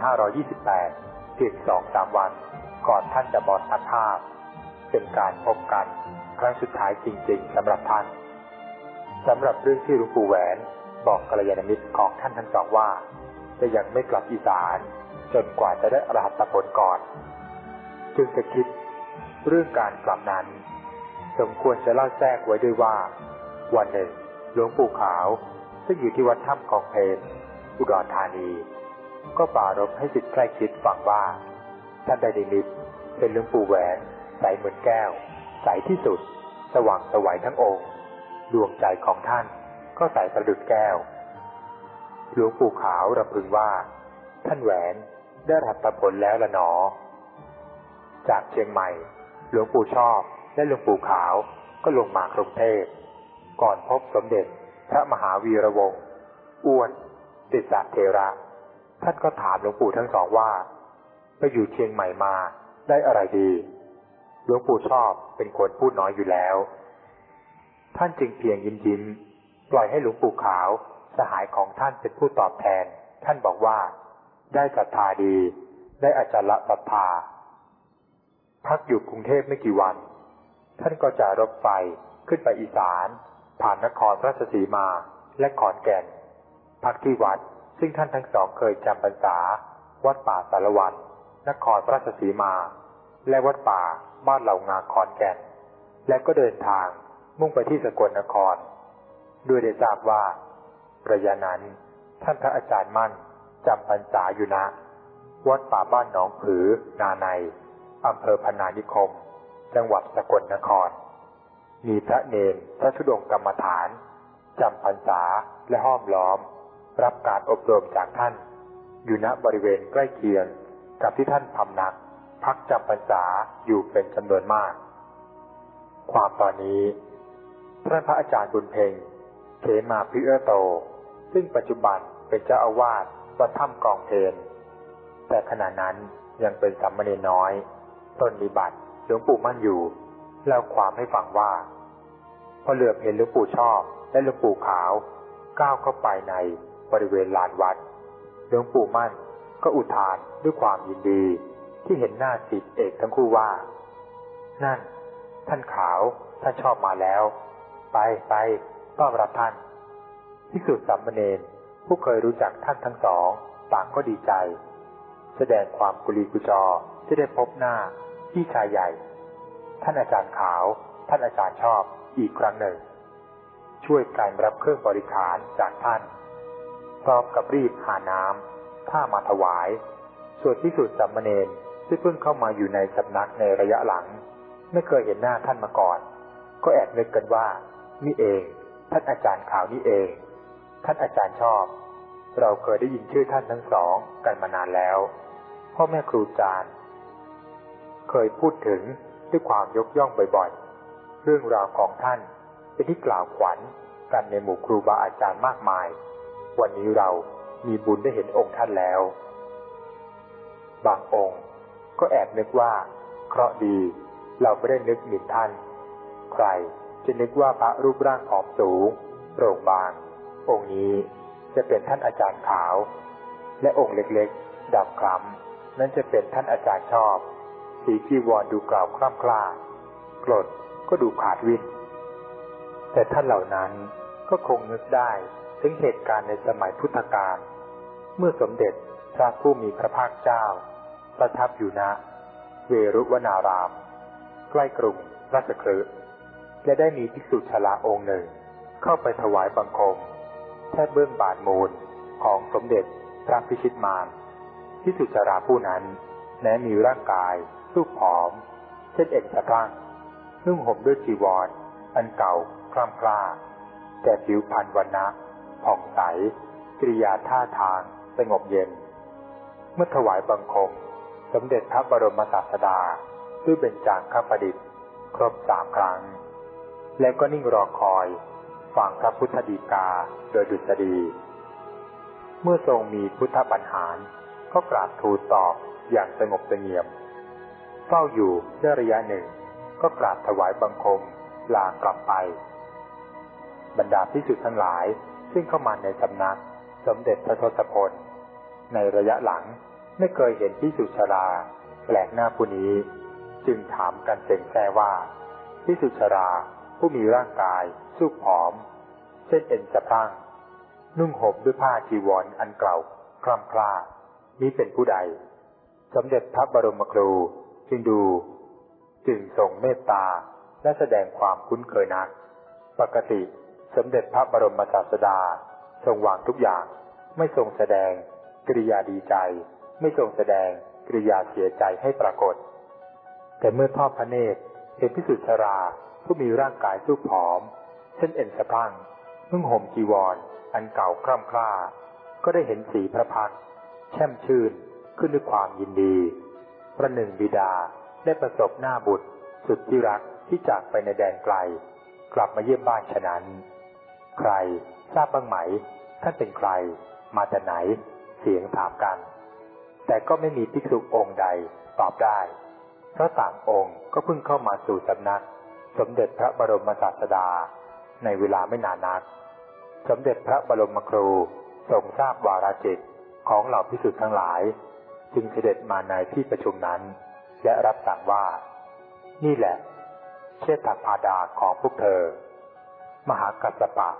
2528เพียงสองสามวันก่อนท่านจะบอดอาภาพ เป็นการพบกันครั้งสุดท้ายจริงๆสำหรับท่านสำหรับเรื่องที่หลวงปู่แหวนบอกกัลยาณมิตรของท่านทั้งสองว่า จะยังไม่กลับอีสาน จนกว่าจะได้อรหัตผลก่อน จึงจะคิดเรื่องการกลับนั้น สมควรจะเล่าแทรกไว้ด้วยว่า วันหนึ่ง หลวงปู่ขาว ซึ่งอยู่ที่วัดถ้ำกองเพลอุดรธานี ก็ปรารบให้สิทธิ์ใกล้ชิดฟังว่า ท่านได้ดิมิตเป็นหลวงปู่แหวนใสเหมือนแก้ว ใสที่สุด สว่างสวัยทั้งองค์ดวงใจของท่านก็ใสประดุดแก้ว หลวงปู่ขาวรำพึงว่า ท่านแหวน ได้รับผลแล้วละหนอ จากเชียงใหม่ หลวงปู่ชอบและหลวงปู่ขาวก็ลงมากรุงเทพก่อนพบสมเด็จพระมหาวีระวงศ์อ้วนติสะเทระ ท่านก็ถามหลวงปู่ทั้งสองว่า ไปอยู่เชียงใหม่มาได้อะไรดี หลวงปู่ชอบเป็นคนพูดน้อยอยู่แล้ว ท่านจึงเพียงยิ้มยิ้ม ปล่อยให้หลวงปู่ขาวสหายของท่านเป็นผู้ตอบแทน ท่านบอกว่า ได้ศรัทธาดี ได้อาจารย์ศรัทธาพักอยู่กรุงเทพไม่กี่วัน ท่านก็จะรถไฟขึ้นไปอีสาน ผ่านนครราชสีมาและขอนแก่น พักที่วัดซึ่งท่านทั้งสองเคยจำพรรษา วัดป่าสารวันนครราชสีมา และวัดป่าบ้านเหล่างาขอนแก่น และก็เดินทางมุ่งไปที่สกลนคร ด้วยได้ทราบว่าระยะนั้นท่านพระอาจารย์มั่น จำพรรษาอยู่นะ วัดป่าบ้านหนองผือ นาในอำเภอพนานิคม จังหวัดสกลนคร มีพระเนนพระธุดงกรรมฐานจำพรรษาและห้อมล้อม รับการอบรมจากท่าน อยู่ณบริเวณใกล้เคียงกับที่ท่านพำนัก พักจำพรรษาอยู่เป็นจำนวนมาก ความตอนนี้ท่านพระอาจารย์บุญเพ็งเขมาพิเอโต ซึ่งปัจจุบันเป็นเจ้าอาวาส วัดถ้ำกองเพนแต่ขณะนั้นยังเป็นสัมมเนน้อยต้นนิบัติหลวงปู่มั่นอยู่เล่าความให้ฟังว่าพอเหลือบเห็นหลวงปู่ชอบและหลวงปู่ขาวก้าวเข้าไปในบริเวณลานวัดหลวงปู่มั่นก็อุทานด้วยความยินดีที่เห็นหน้าสิทธิเอกทั้งคู่ว่า นั่น ท่านขาวท่านชอบมาแล้ว ไปไปต้อนรับท่านพิสุทธิสัมมเนน ผู้เคยรู้จักท่านทั้งสองต่างก็ดีใจ แสดงความกุลีกุจอที่ได้พบหน้าพี่ชายใหญ่ ท่านอาจารย์ขาว ท่านอาจารย์ชอบอีกครั้งหนึ่ง ช่วยการรับเครื่องบริขารจากท่าน พร้อมกับรีบหาน้ำถ้ามาถวาย ส่วนพิสุทธิสัมมเนนที่เพิ่งเข้ามาอยู่ในสำนักในระยะหลัง ไม่เคยเห็นหน้าท่านมาก่อน ก็แอบนึกกันว่า นี่เอง ท่านอาจารย์ขาวนี่เอง ท่านอาจารย์ชอบ เราเคยได้ยินชื่อท่านทั้งสองกันมานานแล้ว พ่อแม่ครูอาจารย์ เคยพูดถึงด้วยความยกย่องบ่อยๆ เรื่องราวของท่านเป็นที่กล่าวขวัญกันในหมู่ครูบาอาจารย์มากมาย วันนี้เรามีบุญได้เห็นองค์ท่านแล้ว บางองค์ก็แอบนึกว่า เคราะดีเราไม่ได้นึกหมิ่นท่าน ใครจะนึกว่าพระรูปร่างผอมสูงโปร่งบาง องค์นี้จะเป็นท่านอาจารย์ขาว และองค์เล็กๆดำคล้ำนั่นจะเป็นท่านอาจารย์ชอบ สีจีวรดูกล่าวคล่ำคล้ากรดก็ดูขาดวินแต่ท่านเหล่านั้นก็คงนึกได้ถึงเหตุการณ์ในสมัยพุทธกาลเมื่อสมเด็จพระผู้มีพระภาคเจ้า ประทับอยู่ณเวรุวนาราม ใกล้กรุงราชคฤห์และได้มีภิกษุชลาองค์หนึ่ง เข้าไปถวายบังคม แทบเบื้องบาทมูลของสมเด็จพระพิชิตมารภิกษุชราผู้นั้น แม้มีร่างกายสูบผอม เช่นเอ็นสะพรั่งนุ่งห่มด้วยจีวรอันเก่าคล่ำคลาแต่ผิวพรรณวันนะผ่องใสกิริยาท่าทางสงบเย็น เมื่อถวายบังคม สมเด็จพระบรมศาสดาด้วยเบญจางคประดิษฐ์ ครบสามครั้ง และก็นิ่งรอคอย ฟังพระพุทธดีกาโดยดุษฎี เมื่อทรงมีพุทธปัญหารก็กราบทูลตอบอย่างสงบเสงี่ยม เฝ้าอยู่ได้ระยะหนึ่ง ก็กราบถวายบังคมลากลับไป บรรดาพิสุทธ์ทั้งหลายซึ่งเข้ามาในสำนักสมเด็จพระทศพล ในระยะหลังไม่เคยเห็นพิสุชราแปลกหน้าผู้นี้ จึงถามกันเสียงแซ่ว่าพิสุชรา ผู้มีร่างกายสุกผอมเช่นเอ็นสะพังนุ่งห่มด้วยผ้าจีวรออันเก่าคล่ำคลานี้เป็นผู้ใด สมเด็จพระบรมครูจึงดู จึงทรงเมตตาและแสดงความคุ้นเคยนัก ปกติสมเด็จพระบรมศาสดาทรงวางทุกอย่าง ไม่ทรงแสดงกริยาดีใจ ไม่ทรงแสดงกริยาเสียใจให้ปรากฏ แต่เมื่อทอดพระเนตรเห็นพิสุทธิชรา ผู้มีร่างกายสู้ผอม เช่นเอ็นสะพังนุ่งห่มจีวร อันเก่าคร่ำคร่า ก็ได้เห็นสีพระพักแช่มชื่นขึ้นด้วยความยินดี ประหนึ่งบิดาได้ประสบหน้าบุตร สุดที่รักที่จากไปในแดนไกล กลับมาเยี่ยมบ้านฉะนั้น ใครทราบบ้างไหม ท่านเป็นใคร มาจากไหน เสียงถามกัน แต่ก็ไม่มีภิกษุองค์ใดตอบได้ เพราะต่างองค์ก็เพิ่งเข้ามาสู่สำนัก สมเด็จพระบรมศาสดาในเวลาไม่นานนัก สมเด็จพระบรมครูทรงทราบวาราจิตของเหล่าพิสุทธ์ทั้งหลาย จึงเสด็จมาในที่ประชุมนั้น และรับสั่งว่า นี่แหละเชษฐพาดาของพวกเธอ มหากัสปะ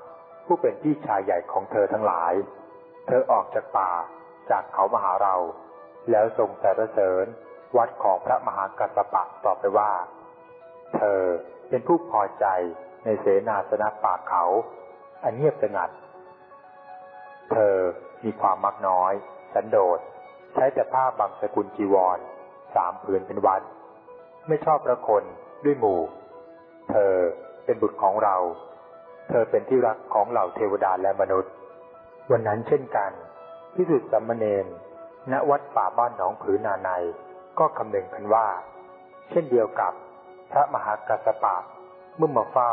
ผู้เป็นพี่ชายใหญ่ของเธอทั้งหลาย เธอออกจากป่าจากเขามาหาเรา แล้วทรงสรรเสริญวัดของพระมหากัสปะต่อไปว่า เธอ เป็นผู้พอใจในเสนาสนะป่าเขา อันเงียบสงัด เธอมีความมักน้อย สันโดษ ใช้แต่ผ้าบางสกุลจีวร สามผืนเป็นวัน ไม่ชอบพระคนด้วยหมู่ เธอเป็นบุตรของเรา เธอเป็นที่รักของเหล่าเทวดาและมนุษย์ วันนั้นเช่นกันพิสุทธิสัมมเนนณวัดป่าบ้านหนองผือนาในก็คำนึงกันว่า เช่นเดียวกับ พระมหากัสสปะเมื่อมาเฝ้า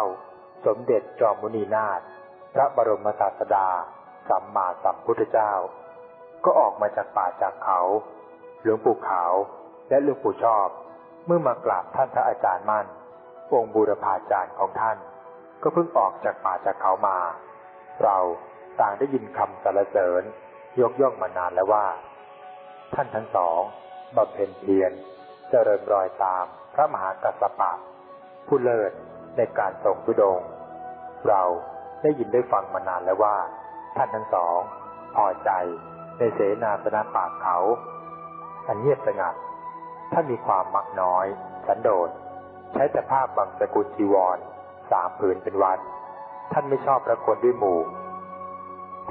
สมเด็จจอมมุนีนาถพระบรมศาสดา สัมมาสัมพุทธเจ้า ก็ออกมาจากป่าจากเขา หลวงปู่ขาวและหลวงปู่ชอบ เมื่อมากราบท่านพระอาจารย์มั่น องค์บูรพาจารย์ของท่าน ก็เพิ่งออกจากป่าจากเขามา เราต่างได้ยินคำสรรเสริญ ยกย่องมานานแล้วว่า ท่านทั้งสองบำเพ็ญเพียร เจริญรอยตามพระมหากัสสปะ ผู้เลิศในการทรงทุดง เราได้ยินได้ฟังมานานแล้วว่า ท่านทั้งสอง พอใจในเสนาสนะป่าเขา อันเงียบสงัดท่านมีความมักน้อย สันโดษ ใช้แต่ผ้าบางสกุลจีวรสามผืนเป็นวันท่านไม่ชอบพระคนด้วยหมู่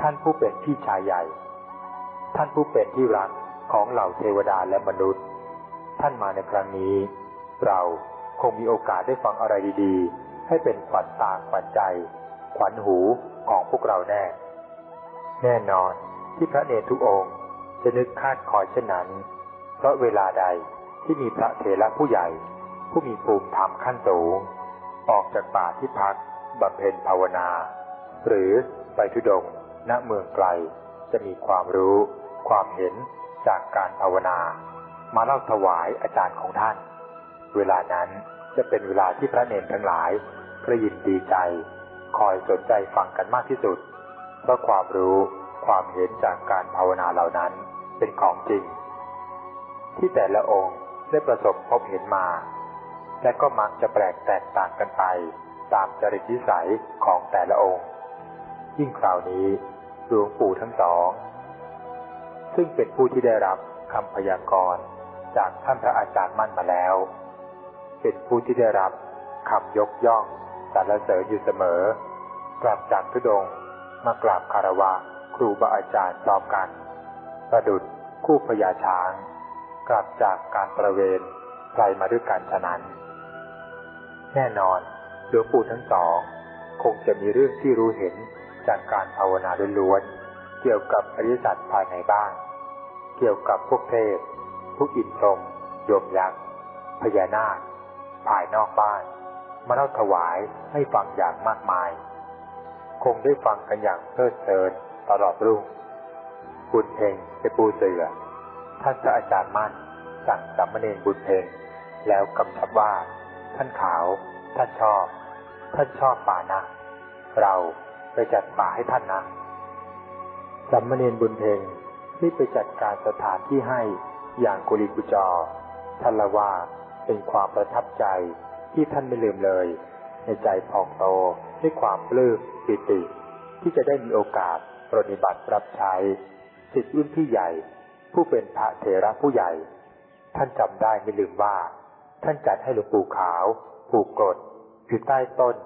ท่านผู้เป็นพี่ชายใหญ่ ท่านผู้เป็นที่รักของเหล่าเทวดาและมนุษย์ ท่านมาในครั้งนี้ เราคงมีโอกาสได้ฟังอะไรดีๆ ให้เป็นขวัญตาขวัญใจ ขวัญหูของพวกเราแน่ แน่นอนที่พระเนรทุกองค์จะนึกคาดคอยเช่นนั้น เพราะเวลาใดที่มีพระเถระผู้ใหญ่ ผู้มีภูมิธรรมขั้นสูง ออกจากป่าที่พักบำเพ็ญภาวนา หรือไปทุดงณเมืองไกล จะมีความรู้ ความเห็นจากการภาวนา มาเล่าถวายอาจารย์ของท่าน เวลานั้นจะเป็นเวลาที่พระเนรทั้งหลายกระยินดีใจ คอยสนใจฟังกันมากที่สุด เพราะความรู้ความเห็นจากการภาวนาเหล่านั้นเป็นของจริง ที่แต่ละองค์ได้ประสบพบเห็นมา และก็มักจะแปลกแตกต่างกันไป ตามจริตนิสัยของแต่ละองค์ ยิ่งคราวนี้หลวงปู่ทั้งสอง ซึ่งเป็นผู้ที่ได้รับคำพยากรณ์ จากท่านพระอาจารย์มั่นมาแล้วเป็นผู้ที่ได้รับคำยกย่องสรรเสริญอยู่เสมอ กลับจากทุดงมากราบคารวะครูบาอาจารย์พร้อมกัน ประดุดคู่พญาช้าง กลับจากการประเวนไกลมาด้วยกันฉะนั้น แน่นอนหลวงปู่ทั้งสอง คงจะมีเรื่องที่รู้เห็นจากการภาวนาล้วนๆเกี่ยวกับอริยสัจภายในบ้าง เกี่ยวกับพวกเทพ พวกอินทรมโยมยักษ์พญานาคภายนอกบ้านมาเล่าถวายให้ฟังอย่างมากมาย คงได้ฟังกันอย่างเพลิดเพลินตลอดรุ่งบุญเพงไปปูเสือ ท่านพระอาจารย์มั่นสั่งสามเณรบุญเพงแล้วกำชับว่า ท่านขาว ท่านชอบ ท่านชอบป่านะ เราไปจัดป่าให้ท่านนะสามเณรบุญเพงที่ไปจัดการสถานที่ให้ อย่างกุลิกุจอท่านละว่าเป็นความประทับใจที่ท่านไม่ลืมเลย ในใจพองโตด้วยความปลื้มปิติ ที่จะได้มีโอกาสปฏิบัติรับใช้สิทธิรุ่นพี่ใหญ่ ผู้เป็นพระเถระผู้ใหญ่ ท่านจำได้ไม่ลืมว่า ท่านจัดให้หลวงปู่ขาวผูกกรดอยู่ใต้ต้น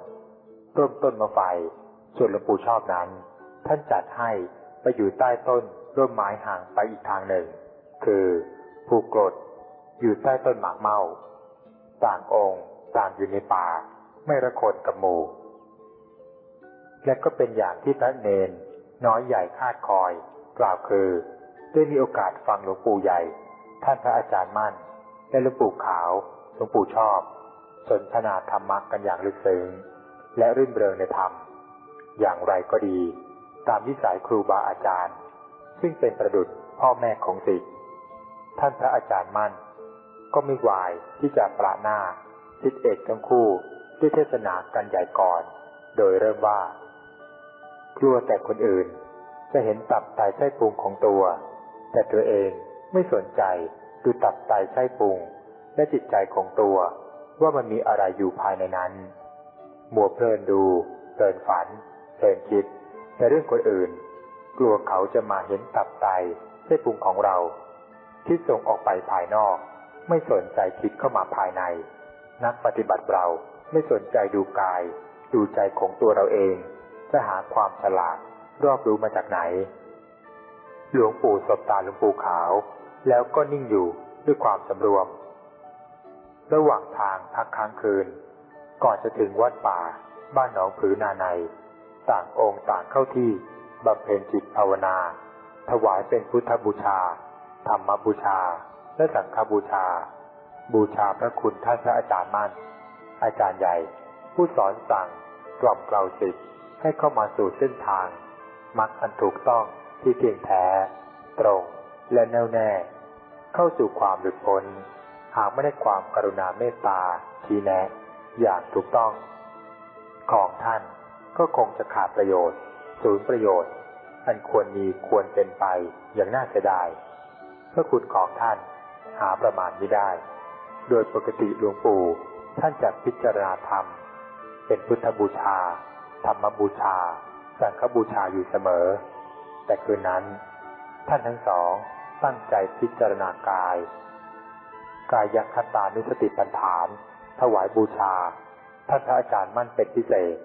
ร่มต้นมะไฟส่วนหลวงปู่ชอบนั้น ท่านจัดให้ไปอยู่ใต้ต้นร่มไม้ห่างไปอีกทางหนึ่ง คือ ผูกกรดอยู่ใต้ต้นหมากเมาต่างองค์ต่างอยู่ในป่า ไม่ระคนกับหมู่ และก็เป็นอย่างที่พระเนนน้อยใหญ่คาดคอย กล่าวคือ ได้มีโอกาสฟังหลวงปู่ใหญ่ ท่านพระอาจารย์มั่น และหลวงปู่ขาวหลวงปู่ชอบ สนทนาธรรมะกันอย่างลึกซึ้งและรื่นเริงในธรรม อย่างไรก็ดี ตามวิสัยครูบาอาจารย์ ซึ่งเป็นประดุษพ่อแม่ของศิษย์ ท่านพระอาจารย์มั่น ก็ไม่วายที่จะประหน้าทิศเอกทั้งคู่ด้วยเทศนากันใหญ่ก่อน โดยเริ่มว่า กลัวแต่คนอื่น จะเห็นตับไตไส้พุงของตัว แต่ตัวเองไม่สนใจดูตับไตไส้พุงและจิตใจของตัวว่ามันมีอะไรอยู่ภายในนั้น มัวเพลินดู เพลินฝัน เพลินคิด แต่เรื่องคนอื่น กลัวเขาจะมาเห็นตับไตไส้พุงของเรา คิดส่งออกไปภายนอก ไม่สนใจคิดเข้ามาภายใน นักปฏิบัติเราไม่สนใจดูกาย ดูใจของตัวเราเอง จะหาความฉลาดรอบรู้มาจากไหน หลวงปู่สบตาหลวงปู่ขาว แล้วก็นิ่งอยู่ด้วยความสำรวม ระหว่างทางพักค้างคืน ก่อนจะถึงวัดป่า บ้านหนองผือนาใน ต่างองค์ต่างเข้าที่บำเพ็ญจิตภาวนา ถวายเป็นพุทธบูชา ธรรมบูชา และสังฆบูชา บูชาพระคุณท่านพระอาจารย์มั่น อาจารย์ใหญ่ ผู้สอนสั่งกล่อมเกลาสิทธิ์ให้เข้ามาสู่เส้นทางมักอันถูกต้องที่เพียงแท้ ตรงและแน่วแน่ เข้าสู่ความหลุดพ้น หากไม่ได้ความกรุณาเมตตาชี้แนะ อย่างถูกต้อง ของท่านก็คงจะขาดประโยชน์สูญประโยชน์อันควรมีควรเป็นไปอย่างน่าเสียดาย ระคุณของท่านหาประมาณไม่ได้ โดยปกติหลวงปู่ท่านจะพิจารณาธรรม เป็นพุทธบูชา ธรรมบูชา สังฆบูชาอยู่เสมอ แต่คืนนั้น ท่านทั้งสองตั้งใจพิจารณากาย กายยัคตานุสติปัฏฐาน ถวายบูชา ท่านพระอาจารย์มั่นเป็นพิเศษ